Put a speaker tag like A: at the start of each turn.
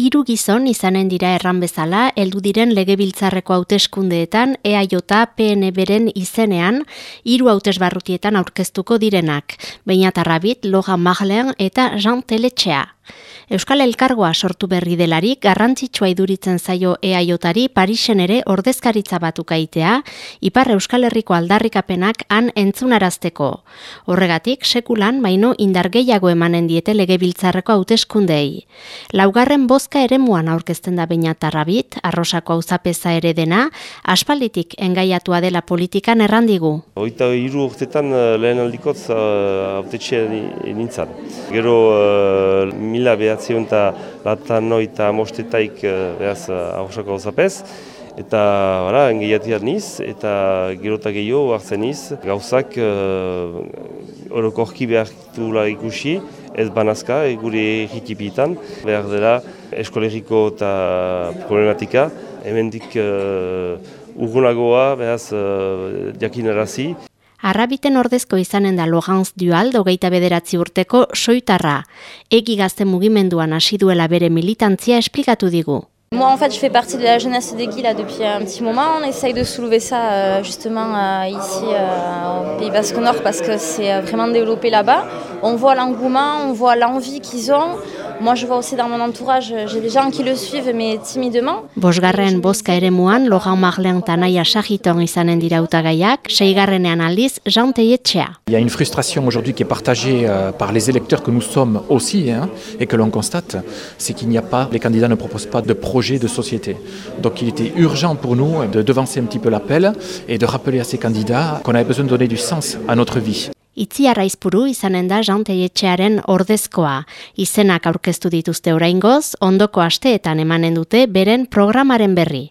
A: hiru gizon izanen dira erran bezala, heldu diren legebiltzarreko hauteskundeetan EAJ PNB-ren izenean, hiru hautesbarrutietan aurkeztuko direnak, Beina Tarrabit, Logan Maglean eta Jean Teletxea. Euskal Elkargoa sortu berri delarik garrantzitsua iduritzen zaio EAJari Parisen ere ordezkaritza batukaitea, Ipar Euskal Herriko aldarrikapenak han entzunarazteko. Horregatik, sekulan baino indar gehiago emanen diete legebiltzarreko hauteskundei. Laugarren bozka ere muan aurkezten da baina tarrabit, arrosako auzapeza ere dena, aspalditik engaiatua dela politikan errandigu.
B: Oita hiru urtetan eh, lehen aldikotz uh, nintzen. Gero uh, mila behatzion eta latan noi eta mostetaik behaz uh, zapez. Eta, bara, engeiatiat niz, eta gerota gehiago hartzen niz, gauzak uh, orokorki behar ikusi, ez banazka, gure egitipitan, behar dela eskolegiko eta problematika, hemendik uh, urgunagoa, behaz, uh, jakinarazi.
A: Arrabiten ordezko izanen da Loganz Dual dogeita bederatzi urteko soitarra. Egi gazte mugimenduan hasi duela bere militantzia esplikatu digu.
C: Moi, en fait, je fais partie de la jeunesse des Guy là, depuis un petit moment. On essaye de soulever ça euh, justement euh, ici euh, au Pays Basque Nord parce que c'est vraiment développé là-bas. On voit l'engouement, on voit l'envie qu'ils ont. Moi, je vois aussi dans mon entourage, j'ai des gens qui le suivent, mais timidement.
A: Bosgarren boska ere muan, Logan Marlen tanaia sahiton izanen dira utagaiak, seigarrenean aldiz, Jean Teietxea.
D: Il y a une frustration aujourd'hui qui est partagée euh, par les électeurs que nous sommes aussi, hein, et que l'on constate, c'est qu'il n'y a pas, les candidats ne proposent pas de projet de société. Donc il était urgent pour nous de devancer un petit peu l'appel et de rappeler à ces candidats qu'on avait besoin de donner du sens à notre vie.
A: Itzi arraizpuru izanen da janteietxearen ordezkoa. Izenak aurkeztu dituzte oraingoz, ondoko asteetan emanen dute beren programaren berri.